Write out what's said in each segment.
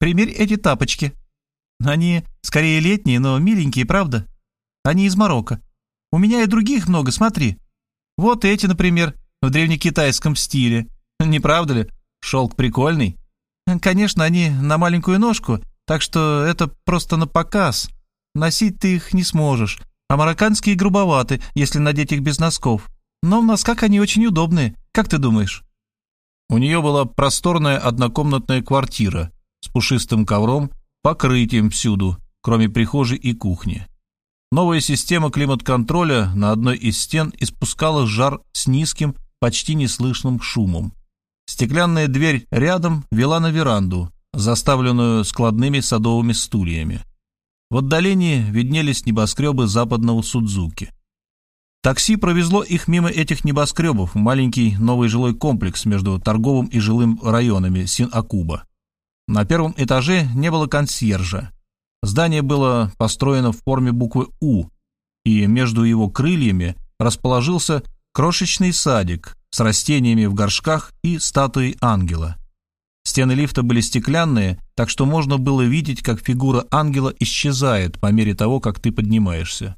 примерь эти тапочки. Они скорее летние, но миленькие, правда? Они из Марокко. У меня и других много, смотри. Вот эти, например, в древнекитайском стиле. Не правда ли? Шелк прикольный. Конечно, они на маленькую ножку, так что это просто на показ. Носить ты их не сможешь, а марокканские грубоваты, если надеть их без носков. Но в носках они очень удобные, как ты думаешь?» У нее была просторная однокомнатная квартира с пушистым ковром, покрытием всюду, кроме прихожей и кухни. Новая система климат-контроля на одной из стен испускала жар с низким, почти неслышным шумом. Стеклянная дверь рядом вела на веранду, заставленную складными садовыми стульями. В отдалении виднелись небоскребы западного Судзуки. Такси провезло их мимо этих небоскребов в маленький новый жилой комплекс между торговым и жилым районами Син-Акуба. На первом этаже не было консьержа. Здание было построено в форме буквы «У», и между его крыльями расположился крошечный садик с растениями в горшках и статуей ангела. Стены лифта были стеклянные, так что можно было видеть, как фигура ангела исчезает по мере того, как ты поднимаешься.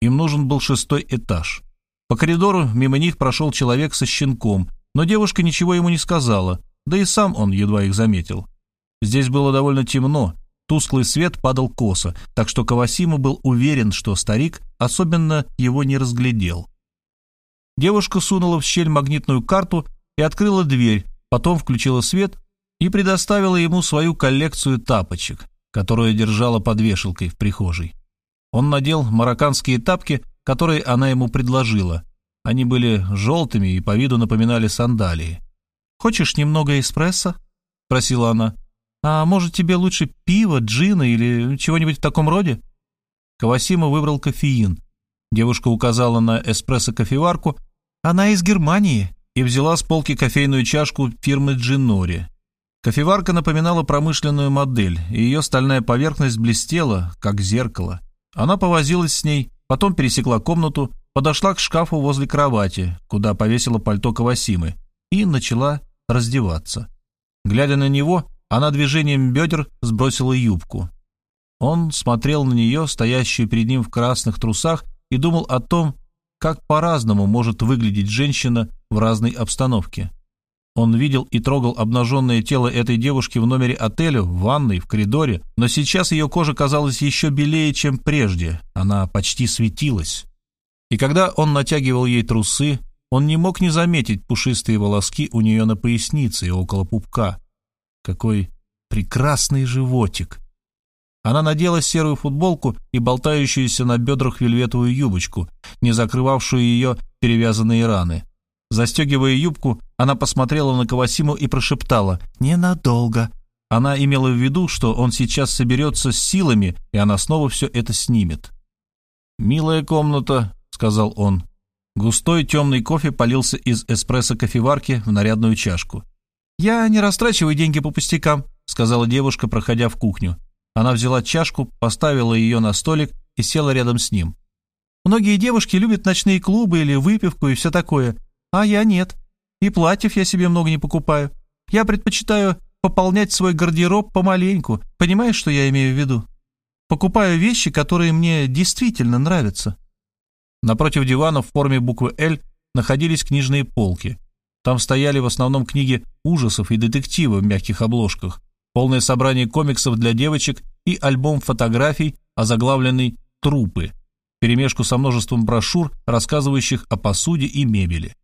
Им нужен был шестой этаж. По коридору мимо них прошел человек со щенком, но девушка ничего ему не сказала, да и сам он едва их заметил. Здесь было довольно темно, тусклый свет падал косо, так что Кавасима был уверен, что старик особенно его не разглядел. Девушка сунула в щель магнитную карту и открыла дверь, потом включила свет и предоставила ему свою коллекцию тапочек, которую держала под вешалкой в прихожей. Он надел марокканские тапки, которые она ему предложила. Они были желтыми и по виду напоминали сандалии. «Хочешь немного эспрессо?» — спросила она. «А может, тебе лучше пиво, джина или чего-нибудь в таком роде?» Кавасима выбрал кофеин. Девушка указала на эспрессо-кофеварку. «Она из Германии», и взяла с полки кофейную чашку фирмы Джинори. Кофеварка напоминала промышленную модель, и ее стальная поверхность блестела, как зеркало. Она повозилась с ней, потом пересекла комнату, подошла к шкафу возле кровати, куда повесила пальто Кавасимы, и начала раздеваться. Глядя на него, она движением бедер сбросила юбку. Он смотрел на нее, стоящую перед ним в красных трусах, и думал о том, как по-разному может выглядеть женщина в разной обстановке. Он видел и трогал обнаженное тело этой девушки в номере отеля, в ванной, в коридоре, но сейчас ее кожа казалась еще белее, чем прежде, она почти светилась. И когда он натягивал ей трусы, он не мог не заметить пушистые волоски у нее на пояснице и около пупка. Какой прекрасный животик! Она надела серую футболку и болтающуюся на бедрах вельветовую юбочку, не закрывавшую ее перевязанные раны. Застегивая юбку, она посмотрела на Кавасиму и прошептала «Ненадолго». Она имела в виду, что он сейчас соберется с силами, и она снова все это снимет. «Милая комната», — сказал он. Густой темный кофе полился из эспрессо-кофеварки в нарядную чашку. «Я не растрачиваю деньги по пустякам», — сказала девушка, проходя в кухню. Она взяла чашку, поставила ее на столик и села рядом с ним. «Многие девушки любят ночные клубы или выпивку и все такое, а я нет. И платьев я себе много не покупаю. Я предпочитаю пополнять свой гардероб помаленьку. Понимаешь, что я имею в виду? Покупаю вещи, которые мне действительно нравятся». Напротив дивана в форме буквы «Л» находились книжные полки. Там стояли в основном книги ужасов и детективы в мягких обложках, полное собрание комиксов для девочек и альбом фотографий, озаглавленный «Трупы», перемешку со множеством брошюр, рассказывающих о посуде и мебели.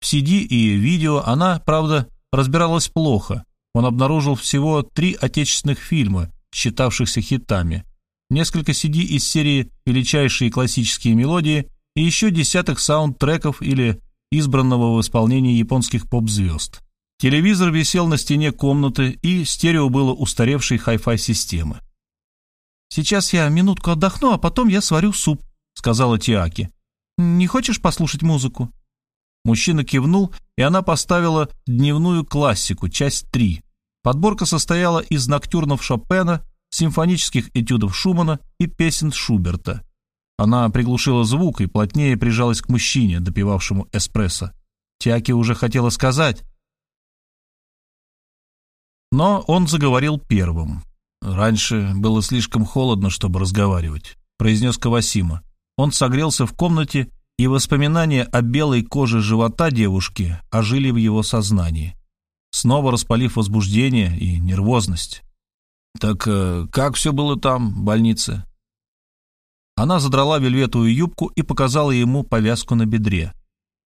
В CD и видео она, правда, разбиралась плохо. Он обнаружил всего три отечественных фильма, считавшихся хитами, несколько CD из серии «Величайшие классические мелодии» и еще десяток саундтреков или избранного в исполнении японских поп-звезд. Телевизор висел на стене комнаты, и стерео было устаревшей хай-фай системы. «Сейчас я минутку отдохну, а потом я сварю суп», — сказала Тиаки. «Не хочешь послушать музыку?» Мужчина кивнул, и она поставила дневную классику, часть 3. Подборка состояла из ноктюрнов Шопена, симфонических этюдов Шумана и песен Шуберта. Она приглушила звук и плотнее прижалась к мужчине, допивавшему эспрессо. Тиаки уже хотела сказать Но он заговорил первым. «Раньше было слишком холодно, чтобы разговаривать», — произнес Кавасима. Он согрелся в комнате, и воспоминания о белой коже живота девушки ожили в его сознании, снова распалив возбуждение и нервозность. «Так э, как все было там, в больнице?» Она задрала вельветовую юбку и показала ему повязку на бедре.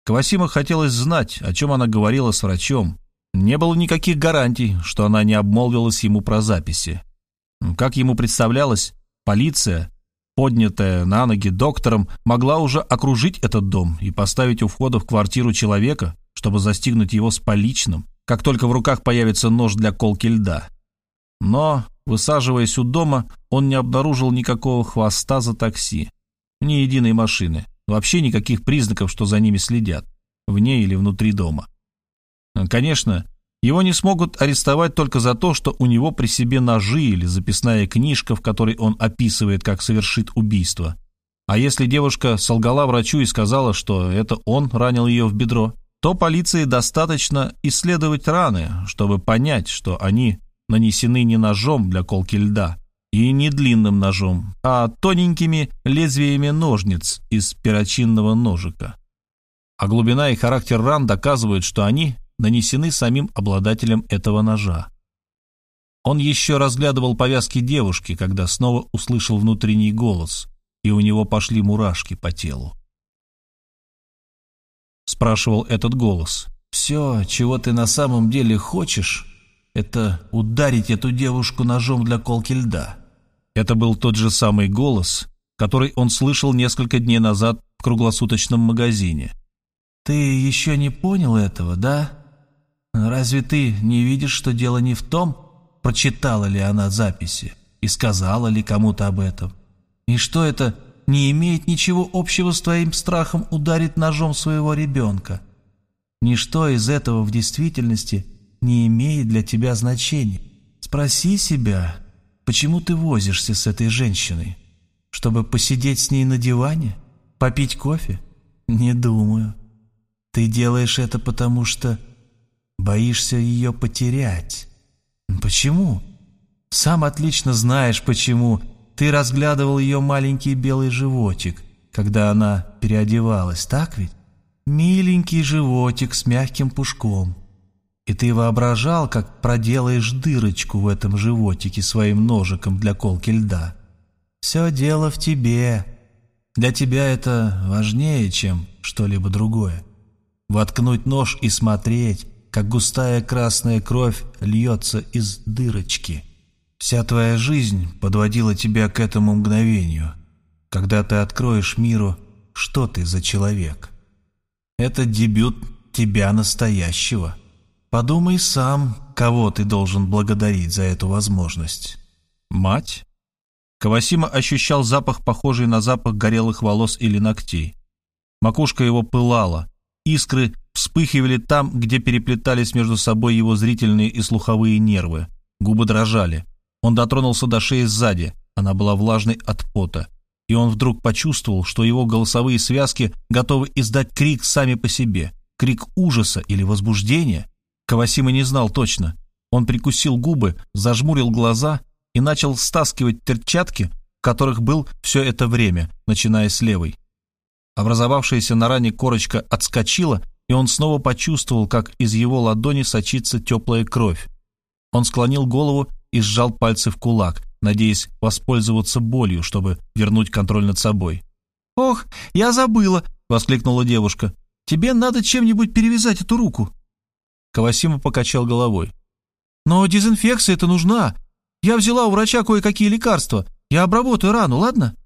Квасима хотелось знать, о чем она говорила с врачом. Не было никаких гарантий, что она не обмолвилась ему про записи. Как ему представлялось, полиция, поднятая на ноги доктором, могла уже окружить этот дом и поставить у входа в квартиру человека, чтобы застигнуть его с поличным, как только в руках появится нож для колки льда. Но, высаживаясь у дома, он не обнаружил никакого хвоста за такси, ни единой машины, вообще никаких признаков, что за ними следят, вне или внутри дома. Конечно, его не смогут арестовать только за то, что у него при себе ножи или записная книжка, в которой он описывает, как совершит убийство. А если девушка солгала врачу и сказала, что это он ранил ее в бедро, то полиции достаточно исследовать раны, чтобы понять, что они нанесены не ножом для колки льда и не длинным ножом, а тоненькими лезвиями ножниц из перочинного ножика. А глубина и характер ран доказывают, что они нанесены самим обладателем этого ножа. Он еще разглядывал повязки девушки, когда снова услышал внутренний голос, и у него пошли мурашки по телу. Спрашивал этот голос. «Все, чего ты на самом деле хочешь, это ударить эту девушку ножом для колки льда. Это был тот же самый голос, который он слышал несколько дней назад в круглосуточном магазине. «Ты еще не понял этого, да? Разве ты не видишь, что дело не в том, прочитала ли она записи и сказала ли кому-то об этом? И что это не имеет ничего общего с твоим страхом ударить ножом своего ребенка? Ничто из этого в действительности не имеет для тебя значения. Спроси себя, почему ты возишься с этой женщиной? Чтобы посидеть с ней на диване? Попить кофе? Не думаю. Ты делаешь это потому, что боишься ее потерять. Почему? Сам отлично знаешь, почему. Ты разглядывал ее маленький белый животик, когда она переодевалась, так ведь? Миленький животик с мягким пушком и ты воображал, как проделаешь дырочку в этом животике своим ножиком для колки льда. Все дело в тебе. Для тебя это важнее, чем что-либо другое. Воткнуть нож и смотреть, как густая красная кровь льется из дырочки. Вся твоя жизнь подводила тебя к этому мгновению, когда ты откроешь миру, что ты за человек. Это дебют тебя настоящего. Подумай сам, кого ты должен благодарить за эту возможность. Мать? Кавасима ощущал запах, похожий на запах горелых волос или ногтей. Макушка его пылала. Искры вспыхивали там, где переплетались между собой его зрительные и слуховые нервы. Губы дрожали. Он дотронулся до шеи сзади. Она была влажной от пота. И он вдруг почувствовал, что его голосовые связки готовы издать крик сами по себе. Крик ужаса или возбуждения. Кавасима не знал точно. Он прикусил губы, зажмурил глаза и начал стаскивать перчатки, которых был все это время, начиная с левой. Образовавшаяся на ране корочка отскочила, и он снова почувствовал, как из его ладони сочится теплая кровь. Он склонил голову и сжал пальцы в кулак, надеясь воспользоваться болью, чтобы вернуть контроль над собой. «Ох, я забыла!» — воскликнула девушка. «Тебе надо чем-нибудь перевязать эту руку». Кавасима покачал головой. «Но дезинфекция это нужна. Я взяла у врача кое-какие лекарства. Я обработаю рану, ладно?»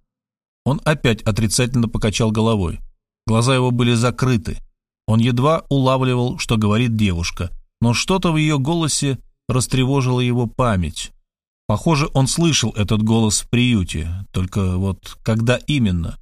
Он опять отрицательно покачал головой. Глаза его были закрыты. Он едва улавливал, что говорит девушка, но что-то в ее голосе растревожило его память. Похоже, он слышал этот голос в приюте, только вот когда именно?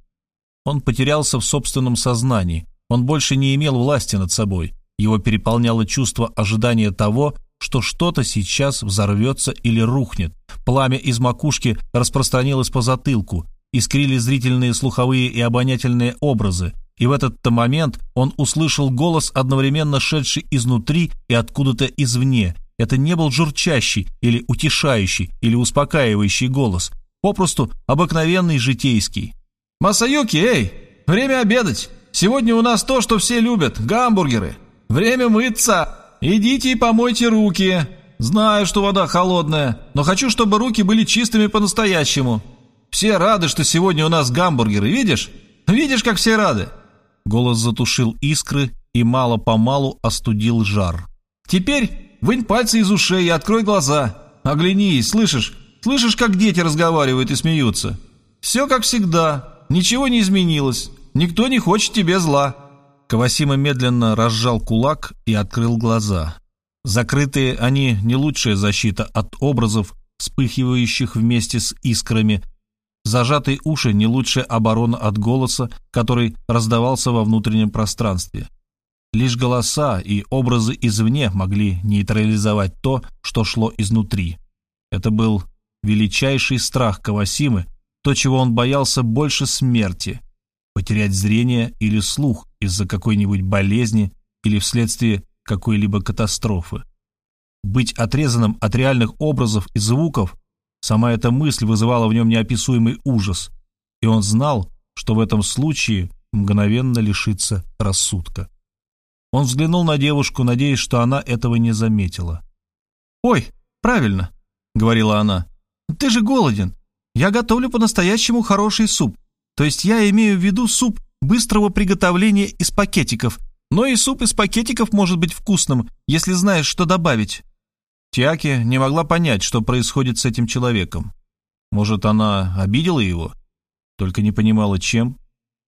Он потерялся в собственном сознании, он больше не имел власти над собой. Его переполняло чувство ожидания того, что что-то сейчас взорвется или рухнет. Пламя из макушки распространилось по затылку, искрили зрительные, слуховые и обонятельные образы, и в этот-то момент он услышал голос, одновременно шедший изнутри и откуда-то извне, Это не был журчащий или утешающий или успокаивающий голос, попросту обыкновенный житейский. «Масаюки, эй, время обедать! Сегодня у нас то, что все любят, гамбургеры! Время мыться! Идите и помойте руки! Знаю, что вода холодная, но хочу, чтобы руки были чистыми по-настоящему. Все рады, что сегодня у нас гамбургеры, видишь? Видишь, как все рады?» Голос затушил искры и мало-помалу остудил жар. «Теперь вынь пальцы из ушей и открой глаза. Оглянись, слышишь? Слышишь, как дети разговаривают и смеются? Все как всегда, ничего не изменилось, никто не хочет тебе зла». Кавасима медленно разжал кулак и открыл глаза. Закрытые они не лучшая защита от образов, вспыхивающих вместе с искрами. Зажатые уши не лучшая оборона от голоса, который раздавался во внутреннем пространстве. Лишь голоса и образы извне могли нейтрализовать то, что шло изнутри. Это был величайший страх Кавасимы, то, чего он боялся больше смерти — потерять зрение или слух из-за какой-нибудь болезни или вследствие какой-либо катастрофы. Быть отрезанным от реальных образов и звуков, сама эта мысль вызывала в нем неописуемый ужас, и он знал, что в этом случае мгновенно лишится рассудка. Он взглянул на девушку, надеясь, что она этого не заметила. «Ой, правильно», — говорила она, — «ты же голоден. Я готовлю по-настоящему хороший суп. То есть я имею в виду суп быстрого приготовления из пакетиков. Но и суп из пакетиков может быть вкусным, если знаешь, что добавить». Тиаки не могла понять, что происходит с этим человеком. Может, она обидела его? Только не понимала, чем.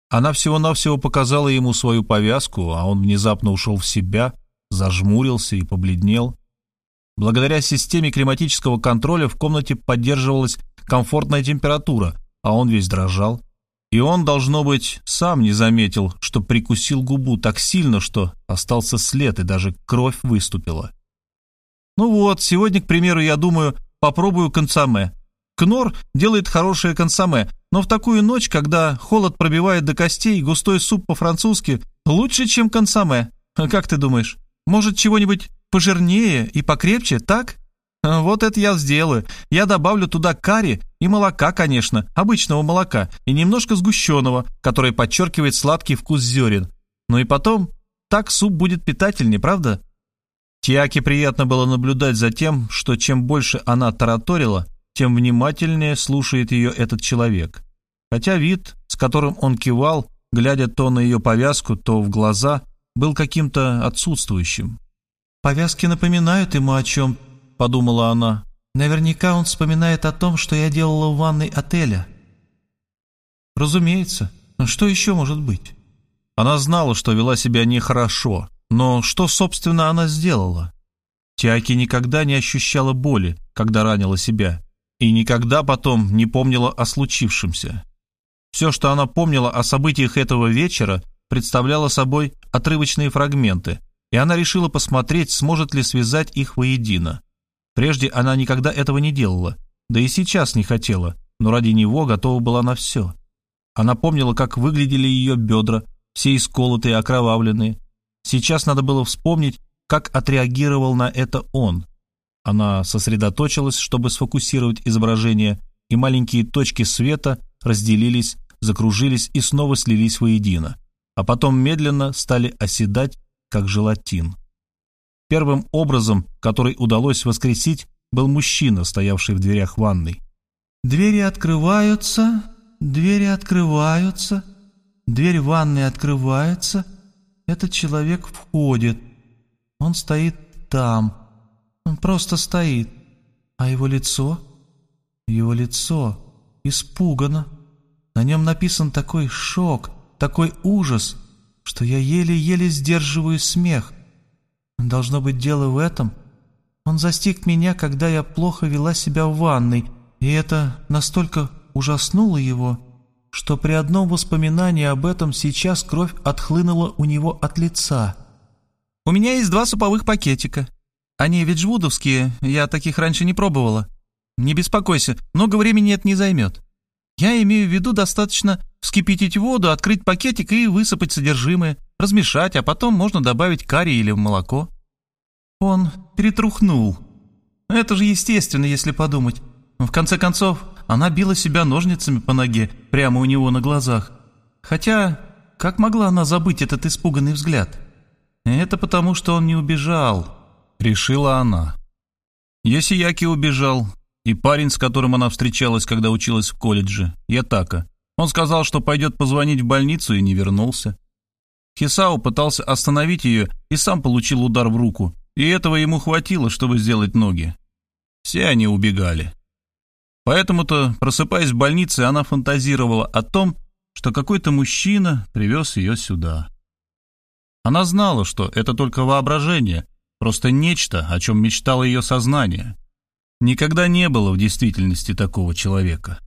Она всего-навсего показала ему свою повязку, а он внезапно ушел в себя, зажмурился и побледнел. Благодаря системе климатического контроля в комнате поддерживалась комфортная температура, а он весь дрожал. И он, должно быть, сам не заметил, что прикусил губу так сильно, что остался след и даже кровь выступила. Ну вот, сегодня, к примеру, я думаю, попробую консоме. Кнор делает хорошее консоме, но в такую ночь, когда холод пробивает до костей, густой суп по-французски лучше, чем консоме. Как ты думаешь? Может, чего-нибудь пожирнее и покрепче, так? Вот это я сделаю. Я добавлю туда карри и молока, конечно, обычного молока, и немножко сгущенного, которое подчеркивает сладкий вкус зерен. Ну и потом, так суп будет питательнее, правда? Тиаке приятно было наблюдать за тем, что чем больше она тараторила, тем внимательнее слушает ее этот человек. Хотя вид, с которым он кивал, глядя то на ее повязку, то в глаза, был каким-то отсутствующим. «Повязки напоминают ему о чем», — подумала она. «Наверняка он вспоминает о том, что я делала в ванной отеля». «Разумеется. Что еще может быть?» Она знала, что вела себя нехорошо, но что, собственно, она сделала? Тиаки никогда не ощущала боли, когда ранила себя, и никогда потом не помнила о случившемся. Все, что она помнила о событиях этого вечера, представляло собой отрывочные фрагменты, и она решила посмотреть, сможет ли связать их воедино. Прежде она никогда этого не делала, да и сейчас не хотела, но ради него готова была на все. Она помнила, как выглядели ее бедра, все исколотые, окровавленные. Сейчас надо было вспомнить, как отреагировал на это он. Она сосредоточилась, чтобы сфокусировать изображение, и маленькие точки света разделились, закружились и снова слились воедино, а потом медленно стали оседать, как желатин. Первым образом, который удалось воскресить, был мужчина, стоявший в дверях ванной. «Двери открываются, двери открываются, дверь ванной открывается, этот человек входит, он стоит там». Он просто стоит. А его лицо? Его лицо испугано. На нем написан такой шок, такой ужас, что я еле-еле сдерживаю смех. Должно быть дело в этом. Он застиг меня, когда я плохо вела себя в ванной, и это настолько ужаснуло его, что при одном воспоминании об этом сейчас кровь отхлынула у него от лица. «У меня есть два суповых пакетика», они ведь жвудовские, я таких раньше не пробовала. Не беспокойся, много времени это не займет. Я имею в виду достаточно вскипятить воду, открыть пакетик и высыпать содержимое, размешать, а потом можно добавить карри или молоко. Он перетрухнул. Это же естественно, если подумать. В конце концов, она била себя ножницами по ноге прямо у него на глазах. Хотя, как могла она забыть этот испуганный взгляд? Это потому, что он не убежал, решила она. Йосияки убежал, и парень, с которым она встречалась, когда училась в колледже, Ятака. Он сказал, что пойдет позвонить в больницу и не вернулся. Хисао пытался остановить ее и сам получил удар в руку, и этого ему хватило, чтобы сделать ноги. Все они убегали. Поэтому-то, просыпаясь в больнице, она фантазировала о том, что какой-то мужчина привез ее сюда. Она знала, что это только воображение, просто нечто, о чем мечтало ее сознание. Никогда не было в действительности такого человека.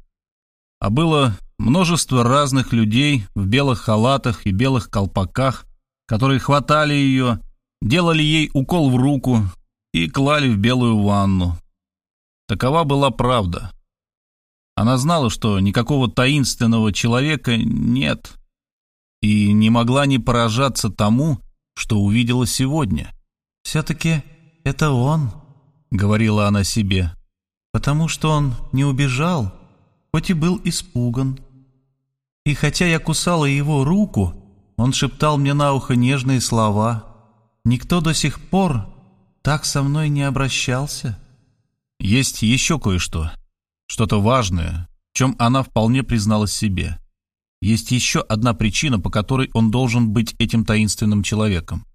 А было множество разных людей в белых халатах и белых колпаках, которые хватали ее, делали ей укол в руку и клали в белую ванну. Такова была правда. Она знала, что никакого таинственного человека нет, и не могла не поражаться тому, что увидела сегодня. «Все-таки это он», — говорила она себе, «потому что он не убежал, хоть и был испуган. И хотя я кусала его руку, он шептал мне на ухо нежные слова. Никто до сих пор так со мной не обращался». Есть еще кое-что, что-то важное, в чем она вполне призналась себе. Есть еще одна причина, по которой он должен быть этим таинственным человеком.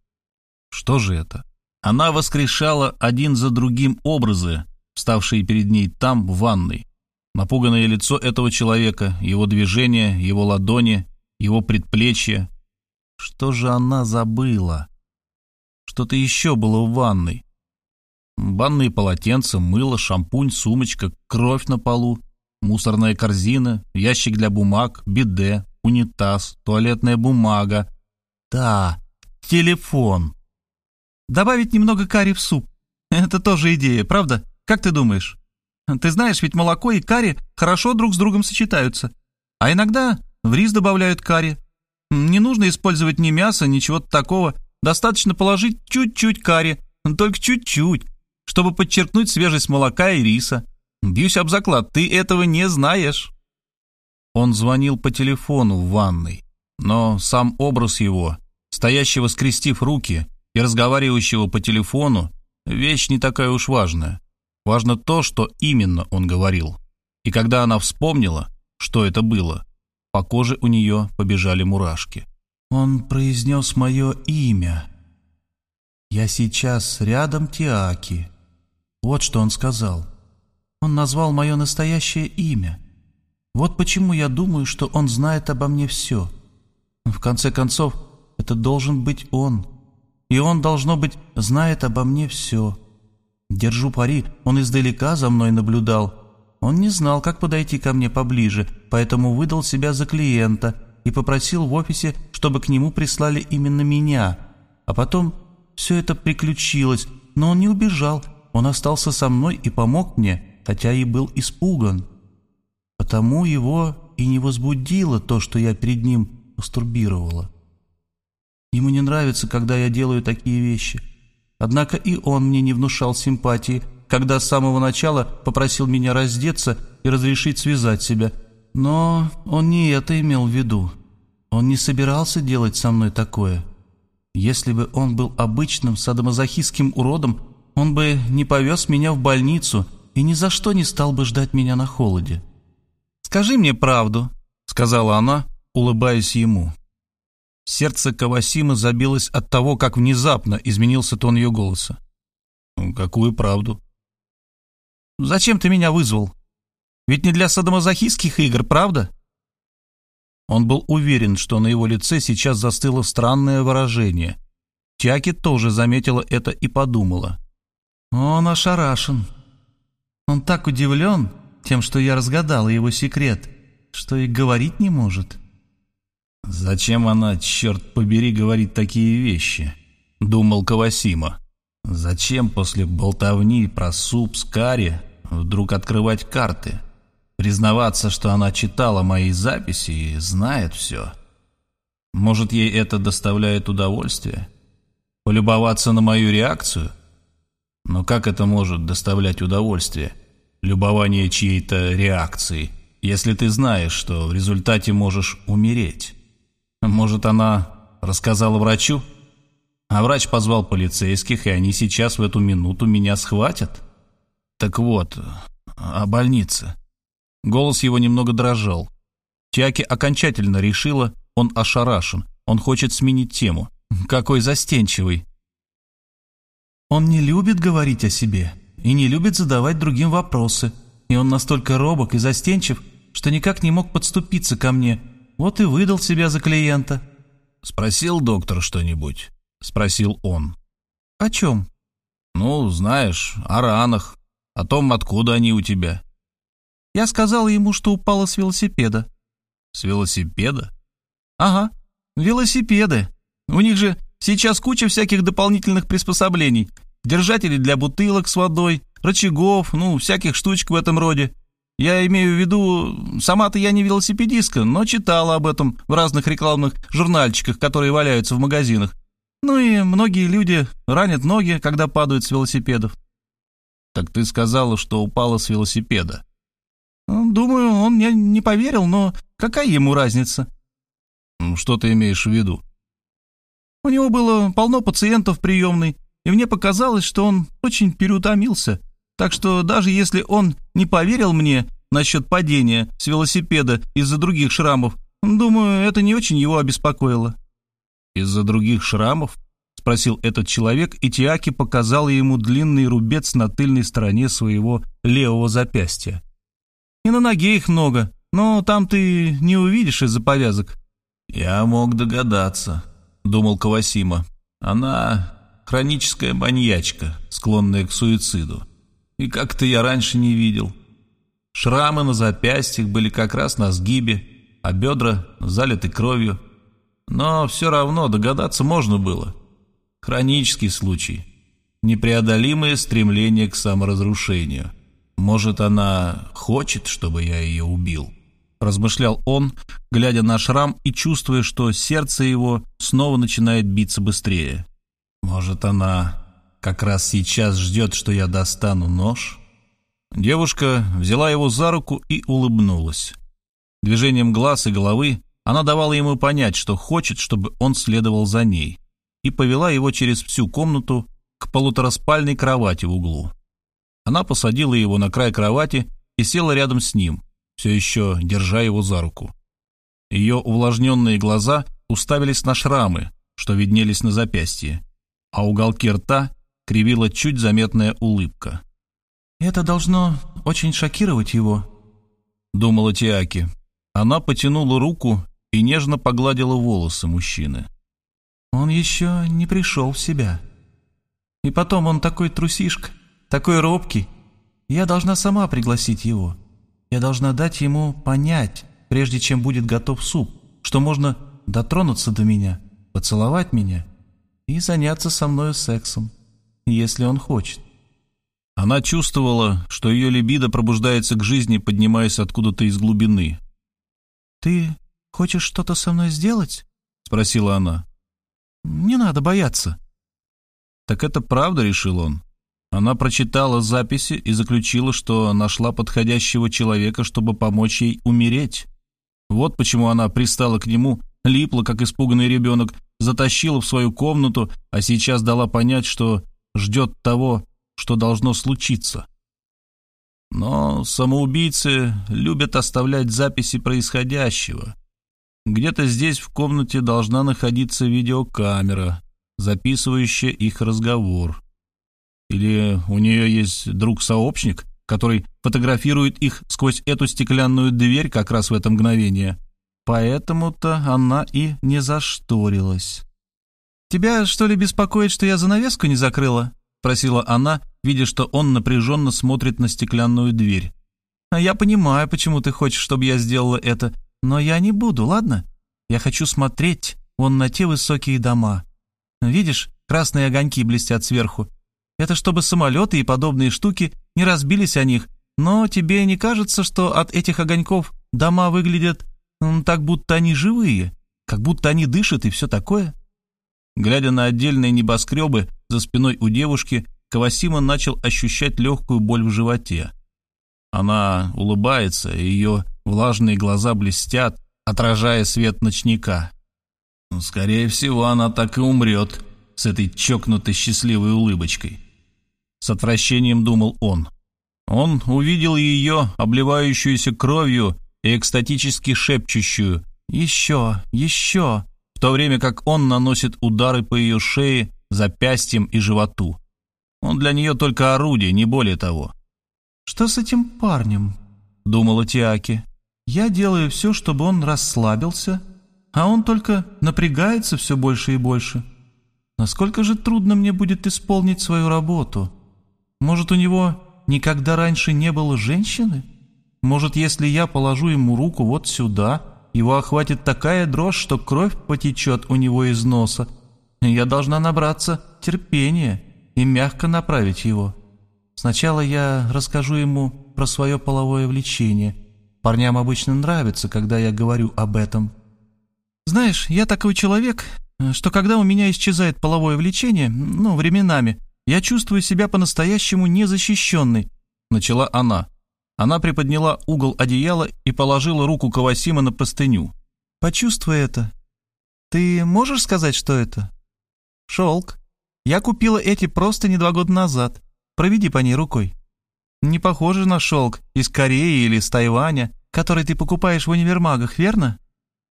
Что же это? Она воскрешала один за другим образы, вставшие перед ней там, в ванной. Напуганное лицо этого человека, его движения, его ладони, его предплечья. Что же она забыла? Что-то еще было в ванной. Банные полотенца, мыло, шампунь, сумочка, кровь на полу, мусорная корзина, ящик для бумаг, биде, унитаз, туалетная бумага. Да, телефон. Добавить немного карри в суп. Это тоже идея, правда? Как ты думаешь? Ты знаешь, ведь молоко и карри хорошо друг с другом сочетаются. А иногда в рис добавляют карри. Не нужно использовать ни мяса, ни чего-то такого. Достаточно положить чуть-чуть карри, только чуть-чуть, чтобы подчеркнуть свежесть молока и риса. Бьюсь об заклад, ты этого не знаешь». Он звонил по телефону в ванной, но сам образ его, стоящего скрестив руки и разговаривающего по телефону, вещь не такая уж важная. Важно то, что именно он говорил. И когда она вспомнила, что это было, по коже у нее побежали мурашки. «Он произнес мое имя. Я сейчас рядом Тиаки. Вот что он сказал. Он назвал мое настоящее имя. Вот почему я думаю, что он знает обо мне все. В конце концов, это должен быть он. И он, должно быть, знает обо мне все. Держу пари, он издалека за мной наблюдал. Он не знал, как подойти ко мне поближе, поэтому выдал себя за клиента и попросил в офисе, чтобы к нему прислали именно меня. А потом все это приключилось, но он не убежал, он остался со мной и помог мне, хотя и был испуган. Потому его и не возбудило то, что я перед ним мастурбировала. Ему не нравится, когда я делаю такие вещи. Однако и он мне не внушал симпатии, когда с самого начала попросил меня раздеться и разрешить связать себя. Но он не это имел в виду. Он не собирался делать со мной такое. Если бы он был обычным садомазохистским уродом, он бы не повез меня в больницу и ни за что не стал бы ждать меня на холоде. «Скажи мне правду», — сказала она, улыбаясь ему. Сердце Кавасима забилось от того, как внезапно изменился тон ее голоса. «Ну, «Какую правду?» «Зачем ты меня вызвал? Ведь не для садомазохистских игр, правда?» Он был уверен, что на его лице сейчас застыло странное выражение. Тяки тоже заметила это и подумала. Он ошарашен. Он так удивлен тем, что я разгадала его секрет, что и говорить не может. «Зачем она, черт побери, говорит такие вещи?» — думал Кавасима. «Зачем после болтовни про суп с карри вдруг открывать карты? Признаваться, что она читала мои записи и знает все? Может, ей это доставляет удовольствие? Полюбоваться на мою реакцию?» Но как это может доставлять удовольствие? Любование чьей-то реакцией, если ты знаешь, что в результате можешь умереть. Может, она рассказала врачу? А врач позвал полицейских, и они сейчас в эту минуту меня схватят? Так вот, о больнице. Голос его немного дрожал. Чаки окончательно решила, он ошарашен, он хочет сменить тему. Какой застенчивый. Он не любит говорить о себе и не любит задавать другим вопросы. И он настолько робок и застенчив, что никак не мог подступиться ко мне. Вот и выдал себя за клиента. «Спросил доктор что-нибудь?» — спросил он. «О чем?» «Ну, знаешь, о ранах, о том, откуда они у тебя». Я сказала ему, что упала с велосипеда. «С велосипеда?» «Ага, велосипеды. У них же сейчас куча всяких дополнительных приспособлений. Держатели для бутылок с водой, рычагов, ну, всяких штучек в этом роде. Я имею в виду, сама-то я не велосипедистка, но читала об этом в разных рекламных журнальчиках, которые валяются в магазинах. Ну и многие люди ранят ноги, когда падают с велосипедов. Так ты сказала, что упала с велосипеда. Думаю, он мне не поверил, но какая ему разница? Что ты имеешь в виду? У него было полно пациентов в приемной, и мне показалось, что он очень переутомился. Так что даже если он не поверил мне насчет падения с велосипеда из-за других шрамов, думаю, это не очень его обеспокоило. «Из-за других шрамов?» — спросил этот человек, и Тиаки показал ему длинный рубец на тыльной стороне своего левого запястья. «И на ноге их много, но там ты не увидишь из-за повязок». «Я мог догадаться», — думал Кавасима. «Она хроническая маньячка, склонная к суициду. И как-то я раньше не видел. Шрамы на запястьях были как раз на сгибе, а бедра залиты кровью. Но все равно догадаться можно было. Хронический случай. Непреодолимое стремление к саморазрушению. Может, она хочет, чтобы я ее убил?» размышлял он, глядя на шрам и чувствуя, что сердце его снова начинает биться быстрее. Может, она как раз сейчас ждет, что я достану нож? Девушка взяла его за руку и улыбнулась. Движением глаз и головы она давала ему понять, что хочет, чтобы он следовал за ней, и повела его через всю комнату к полутораспальной кровати в углу. Она посадила его на край кровати и села рядом с ним, все еще держа его за руку. Ее увлажненные глаза уставились на шрамы, что виднелись на запястье, а уголки рта кривила чуть заметная улыбка. «Это должно очень шокировать его», — думала Тиаки. Она потянула руку и нежно погладила волосы мужчины. «Он еще не пришел в себя. И потом он такой трусишка, такой робкий. Я должна сама пригласить его. Я должна дать ему понять, прежде чем будет готов суп, что можно дотронуться до меня, поцеловать меня и заняться со мною сексом, если он хочет. Она чувствовала, что ее либидо пробуждается к жизни, поднимаясь откуда-то из глубины. «Ты хочешь что-то со мной сделать?» — спросила она. «Не надо бояться». «Так это правда», — решил он. Она прочитала записи и заключила, что нашла подходящего человека, чтобы помочь ей умереть. Вот почему она пристала к нему, липла, как испуганный ребенок, затащила в свою комнату, а сейчас дала понять, что ждет того, что должно случиться. Но самоубийцы любят оставлять записи происходящего. Где-то здесь в комнате должна находиться видеокамера, записывающая их разговор. Или у нее есть друг-сообщник, который фотографирует их сквозь эту стеклянную дверь как раз в это мгновение. Поэтому-то она и не зашторилась. «Тебя, что ли, беспокоит, что я занавеску не закрыла?» — просила она, видя, что он напряженно смотрит на стеклянную дверь. «А я понимаю, почему ты хочешь, чтобы я сделала это, но я не буду, ладно? Я хочу смотреть вон на те высокие дома. Видишь, красные огоньки блестят сверху. Это чтобы самолеты и подобные штуки не разбились о них, но тебе не кажется, что от этих огоньков дома выглядят так, будто они живые, как будто они дышат и все такое?» Глядя на отдельные небоскребы за спиной у девушки, Кавасима начал ощущать легкую боль в животе. Она улыбается, ее влажные глаза блестят, отражая свет ночника. Скорее всего, она так и умрет с этой чокнутой счастливой улыбочкой. С отвращением думал он. Он увидел ее, обливающуюся кровью и экстатически шепчущую «Еще, еще», в то время как он наносит удары по ее шее, запястьям и животу. Он для нее только орудие, не более того. «Что с этим парнем?» — думала Тиаки. «Я делаю все, чтобы он расслабился, а он только напрягается все больше и больше. Насколько же трудно мне будет исполнить свою работу? Может, у него никогда раньше не было женщины? Может, если я положу ему руку вот сюда, его охватит такая дрожь, что кровь потечет у него из носа. Я должна набраться терпения и мягко направить его. Сначала я расскажу ему про свое половое влечение. Парням обычно нравится, когда я говорю об этом. Знаешь, я такой человек, что когда у меня исчезает половое влечение, ну, временами, я чувствую себя по-настоящему незащищенной», — начала она. Она приподняла угол одеяла и положила руку Кавасима на простыню. «Почувствуй это. Ты можешь сказать, что это?» «Шелк. Я купила эти просто не два года назад. Проведи по ней рукой. Не похоже на шелк из Кореи или с Тайваня, который ты покупаешь в универмагах, верно?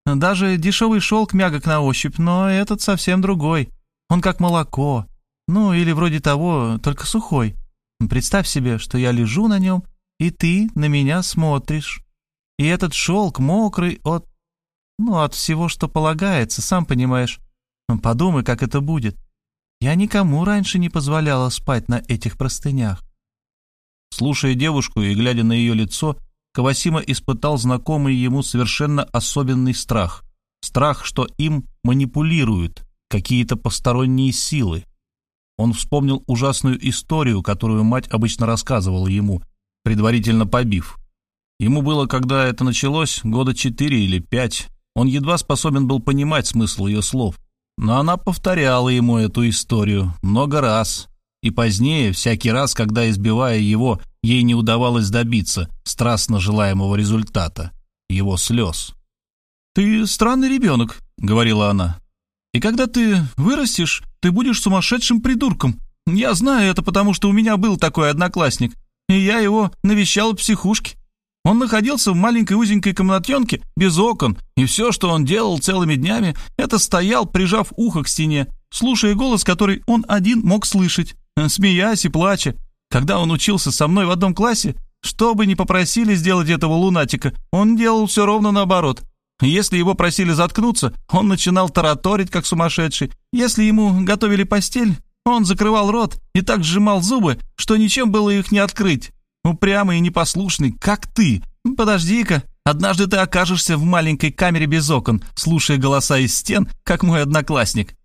Даже дешевый шелк мягок на ощупь, но этот совсем другой. Он как молоко. Ну, или вроде того, только сухой. Представь себе, что я лежу на нем и ты на меня смотришь. И этот шелк мокрый от... Ну, от всего, что полагается, сам понимаешь. Ну, подумай, как это будет. Я никому раньше не позволяла спать на этих простынях. Слушая девушку и глядя на ее лицо, Кавасима испытал знакомый ему совершенно особенный страх. Страх, что им манипулируют какие-то посторонние силы. Он вспомнил ужасную историю, которую мать обычно рассказывала ему, предварительно побив. Ему было, когда это началось, года четыре или пять. Он едва способен был понимать смысл ее слов. Но она повторяла ему эту историю много раз. И позднее, всякий раз, когда, избивая его, ей не удавалось добиться страстно желаемого результата — его слез. «Ты странный ребенок», — говорила она. «И когда ты вырастешь, ты будешь сумасшедшим придурком. Я знаю это, потому что у меня был такой одноклассник и я его навещал в психушке. Он находился в маленькой узенькой комнатенке, без окон, и все, что он делал целыми днями, это стоял, прижав ухо к стене, слушая голос, который он один мог слышать, смеясь и плача. Когда он учился со мной в одном классе, что бы ни попросили сделать этого лунатика, он делал все ровно наоборот. Если его просили заткнуться, он начинал тараторить, как сумасшедший. Если ему готовили постель, он закрывал рот и так сжимал зубы, что ничем было их не открыть. Упрямый и непослушный, как ты. Подожди-ка, однажды ты окажешься в маленькой камере без окон, слушая голоса из стен, как мой одноклассник.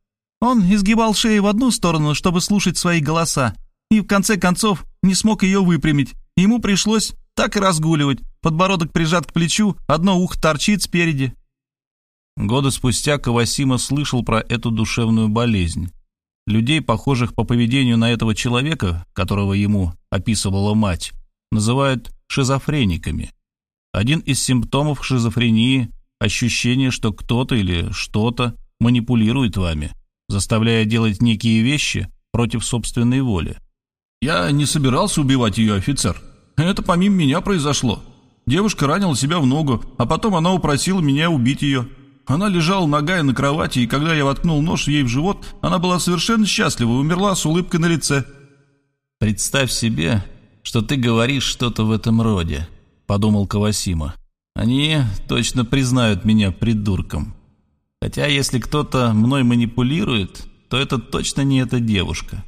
Он изгибал шею в одну сторону, чтобы слушать свои голоса, и в конце концов не смог ее выпрямить. Ему пришлось так и разгуливать, подбородок прижат к плечу, одно ухо торчит спереди. Годы спустя Кавасима слышал про эту душевную болезнь. Людей, похожих по поведению на этого человека, которого ему описывала мать, называют шизофрениками. Один из симптомов шизофрении – ощущение, что кто-то или что-то манипулирует вами, заставляя делать некие вещи против собственной воли. «Я не собирался убивать ее, офицер. Это помимо меня произошло. Девушка ранила себя в ногу, а потом она упросила меня убить ее. Она лежала ногая на кровати, и когда я воткнул нож ей в живот, она была совершенно счастлива и умерла с улыбкой на лице. «Представь себе, что ты говоришь что-то в этом роде», — подумал Кавасима. «Они точно признают меня придурком. Хотя если кто-то мной манипулирует, то это точно не эта девушка.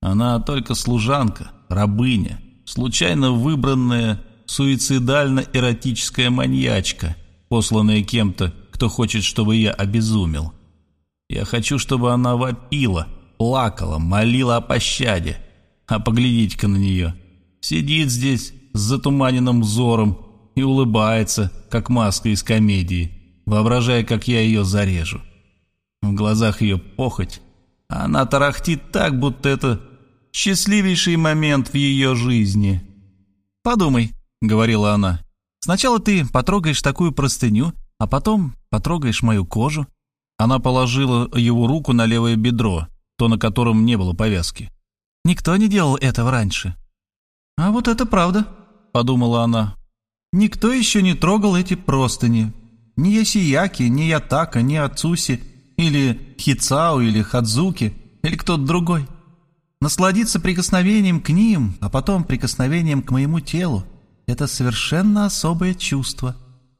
Она только служанка, рабыня, случайно выбранная суицидально-эротическая маньячка, посланная кем-то кто хочет, чтобы я обезумел. Я хочу, чтобы она вопила, плакала, молила о пощаде. А поглядите-ка на нее. Сидит здесь с затуманенным взором и улыбается, как маска из комедии, воображая, как я ее зарежу. В глазах ее похоть, а она тарахтит так, будто это счастливейший момент в ее жизни. «Подумай», — говорила она, — «сначала ты потрогаешь такую простыню, а потом потрогаешь мою кожу». Она положила его руку на левое бедро, то, на котором не было повязки. «Никто не делал этого раньше». «А вот это правда», — подумала она. «Никто еще не трогал эти простыни. Ни Ясияки, ни Ятака, ни Ацуси, или Хицао, или Хадзуки, или кто-то другой. Насладиться прикосновением к ним, а потом прикосновением к моему телу — это совершенно особое чувство.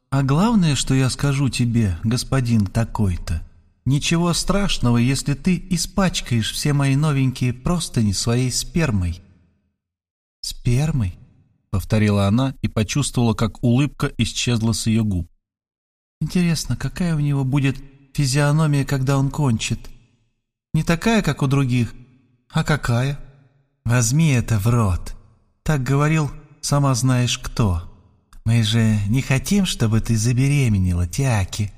А главное, что я скажу тебе, господин такой-то, ничего страшного, если ты испачкаешь все мои новенькие простыни своей спермой. «Спермой?» — повторила она и почувствовала, как улыбка исчезла с ее губ. «Интересно, какая у него будет физиономия, когда он кончит? Не такая, как у других, «А какая?» «Возьми это в рот». Так говорил, сама знаешь кто. Мы же не хотим, чтобы ты забеременела, Тяки.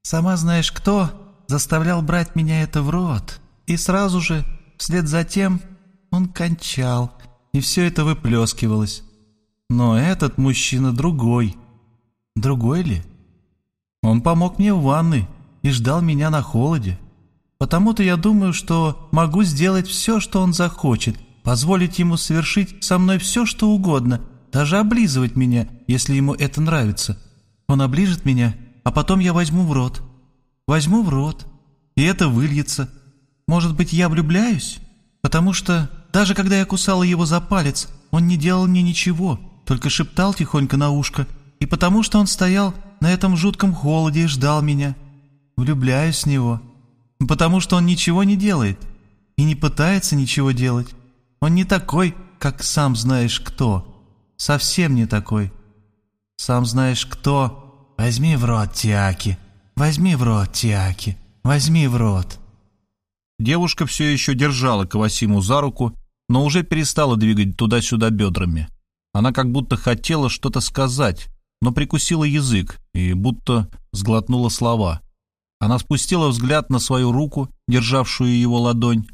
Сама знаешь кто заставлял брать меня это в рот. И сразу же, вслед за тем, он кончал, и все это выплескивалось. Но этот мужчина другой. Другой ли? Он помог мне в ванной и ждал меня на холоде. Потому-то я думаю, что могу сделать все, что он захочет, позволить ему совершить со мной все, что угодно, даже облизывать меня, если ему это нравится. Он оближет меня, а потом я возьму в рот. Возьму в рот, и это выльется. Может быть, я влюбляюсь? Потому что даже когда я кусала его за палец, он не делал мне ничего, только шептал тихонько на ушко, и потому что он стоял на этом жутком холоде и ждал меня. Влюбляюсь в него». Потому что он ничего не делает и не пытается ничего делать. Он не такой, как сам знаешь кто. Совсем не такой. Сам знаешь кто. Возьми в рот, Тиаки. Возьми в рот, Тиаки. Возьми в рот. Девушка все еще держала Кавасиму за руку, но уже перестала двигать туда-сюда бедрами. Она как будто хотела что-то сказать, но прикусила язык и будто сглотнула слова – она спустила взгляд на свою руку, державшую его ладонь,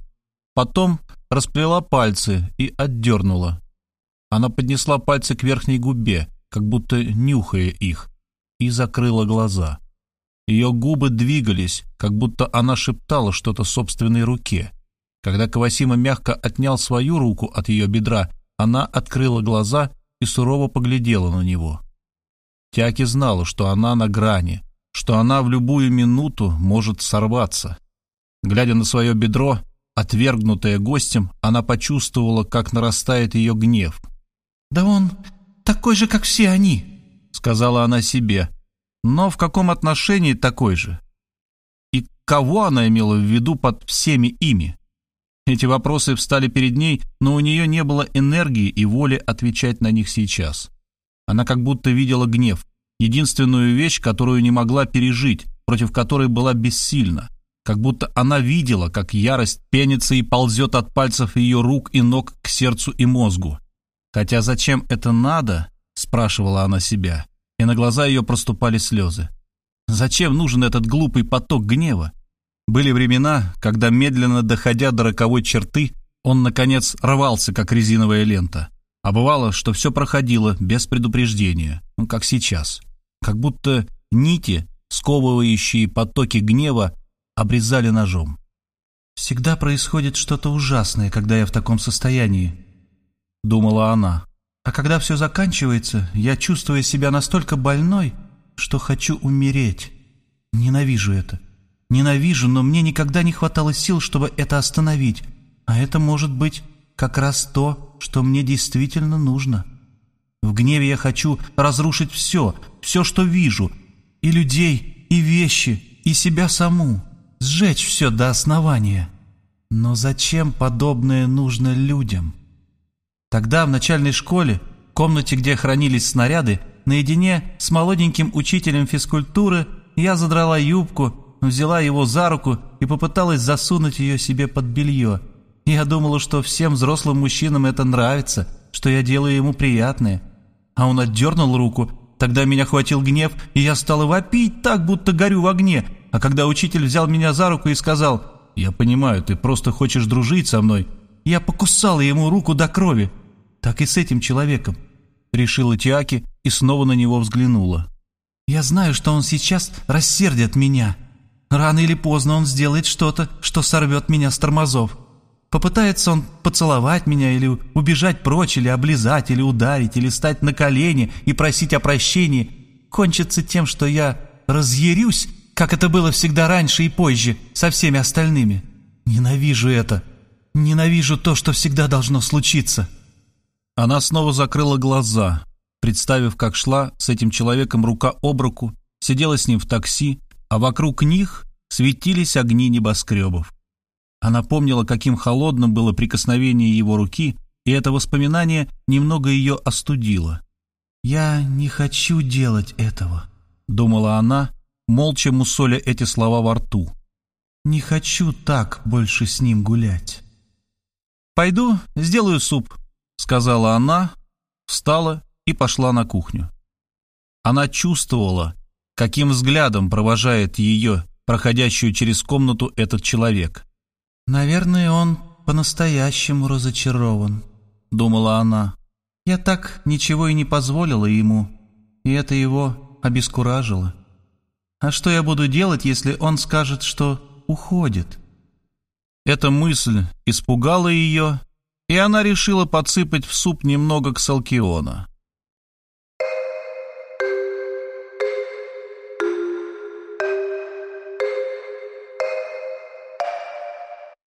потом расплела пальцы и отдернула. Она поднесла пальцы к верхней губе, как будто нюхая их, и закрыла глаза. Ее губы двигались, как будто она шептала что-то собственной руке. Когда Кавасима мягко отнял свою руку от ее бедра, она открыла глаза и сурово поглядела на него. Тяки знала, что она на грани, что она в любую минуту может сорваться. Глядя на свое бедро, отвергнутое гостем, она почувствовала, как нарастает ее гнев. «Да он такой же, как все они», — сказала она себе. Но в каком отношении такой же? И кого она имела в виду под всеми ими? Эти вопросы встали перед ней, но у нее не было энергии и воли отвечать на них сейчас. Она как будто видела гнев, единственную вещь, которую не могла пережить, против которой была бессильна, как будто она видела, как ярость пенится и ползет от пальцев ее рук и ног к сердцу и мозгу. Хотя зачем это надо, спрашивала она себя, и на глаза ее проступали слезы. Зачем нужен этот глупый поток гнева? Были времена, когда, медленно доходя до роковой черты, он, наконец, рвался, как резиновая лента. А бывало, что все проходило без предупреждения, ну, как сейчас как будто нити, сковывающие потоки гнева, обрезали ножом. «Всегда происходит что-то ужасное, когда я в таком состоянии», — думала она. «А когда все заканчивается, я чувствую себя настолько больной, что хочу умереть. Ненавижу это. Ненавижу, но мне никогда не хватало сил, чтобы это остановить. А это может быть как раз то, что мне действительно нужно». В гневе я хочу разрушить все, все, что вижу, и людей, и вещи, и себя саму, сжечь все до основания. Но зачем подобное нужно людям? Тогда в начальной школе, в комнате, где хранились снаряды, наедине с молоденьким учителем физкультуры я задрала юбку, взяла его за руку и попыталась засунуть ее себе под белье. Я думала, что всем взрослым мужчинам это нравится, что я делаю ему приятное а он отдернул руку. Тогда меня хватил гнев, и я стала вопить так, будто горю в огне. А когда учитель взял меня за руку и сказал, «Я понимаю, ты просто хочешь дружить со мной, Я покусала ему руку до крови. Так и с этим человеком», — решила Тиаки и снова на него взглянула. «Я знаю, что он сейчас рассердит меня. Рано или поздно он сделает что-то, что сорвет меня с тормозов. Попытается он поцеловать меня или убежать прочь, или облизать, или ударить, или стать на колени и просить о прощении. Кончится тем, что я разъярюсь, как это было всегда раньше и позже, со всеми остальными. Ненавижу это. Ненавижу то, что всегда должно случиться». Она снова закрыла глаза, представив, как шла с этим человеком рука об руку, сидела с ним в такси, а вокруг них светились огни небоскребов. Она помнила, каким холодным было прикосновение его руки, и это воспоминание немного ее остудило. «Я не хочу делать этого», — думала она, молча мусоля эти слова во рту. «Не хочу так больше с ним гулять». «Пойду, сделаю суп», — сказала она, встала и пошла на кухню. Она чувствовала, каким взглядом провожает ее, проходящую через комнату, этот человек. «Наверное, он по-настоящему разочарован», — думала она. «Я так ничего и не позволила ему, и это его обескуражило. А что я буду делать, если он скажет, что уходит?» Эта мысль испугала ее, и она решила подсыпать в суп немного ксалкиона.